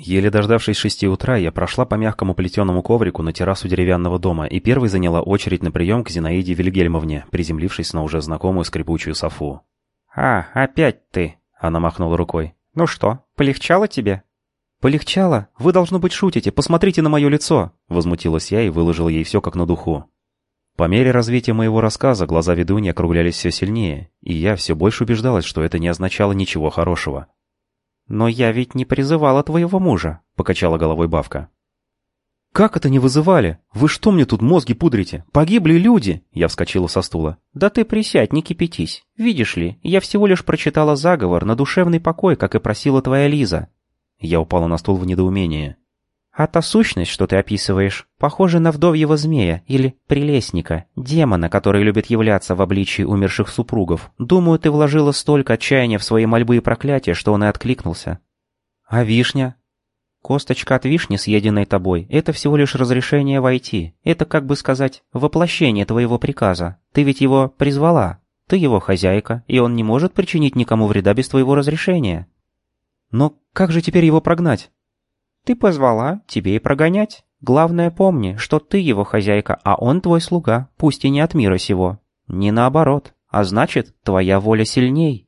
Еле дождавшись шести утра, я прошла по мягкому плетеному коврику на террасу деревянного дома и первой заняла очередь на прием к Зинаиде Вильгельмовне, приземлившись на уже знакомую скрипучую софу. «А, опять ты!» — она махнула рукой. «Ну что, полегчало тебе?» «Полегчало? Вы, должно быть, шутите. Посмотрите на мое лицо!» Возмутилась я и выложила ей все как на духу. По мере развития моего рассказа глаза ведуньи округлялись все сильнее, и я все больше убеждалась, что это не означало ничего хорошего. «Но я ведь не призывала твоего мужа», — покачала головой бабка. «Как это не вызывали? Вы что мне тут мозги пудрите? Погибли люди!» Я вскочила со стула. «Да ты присядь, не кипятись. Видишь ли, я всего лишь прочитала заговор на душевный покой, как и просила твоя Лиза». Я упала на стул в недоумении. А та сущность, что ты описываешь, похожа на вдовьего змея или прелестника, демона, который любит являться в обличии умерших супругов. Думаю, ты вложила столько отчаяния в свои мольбы и проклятия, что он и откликнулся. А вишня? Косточка от вишни, съеденной тобой, это всего лишь разрешение войти. Это, как бы сказать, воплощение твоего приказа. Ты ведь его призвала. Ты его хозяйка, и он не может причинить никому вреда без твоего разрешения. Но как же теперь его прогнать? Ты позвала, тебе и прогонять. Главное помни, что ты его хозяйка, а он твой слуга, пусть и не от мира сего. Не наоборот, а значит, твоя воля сильней.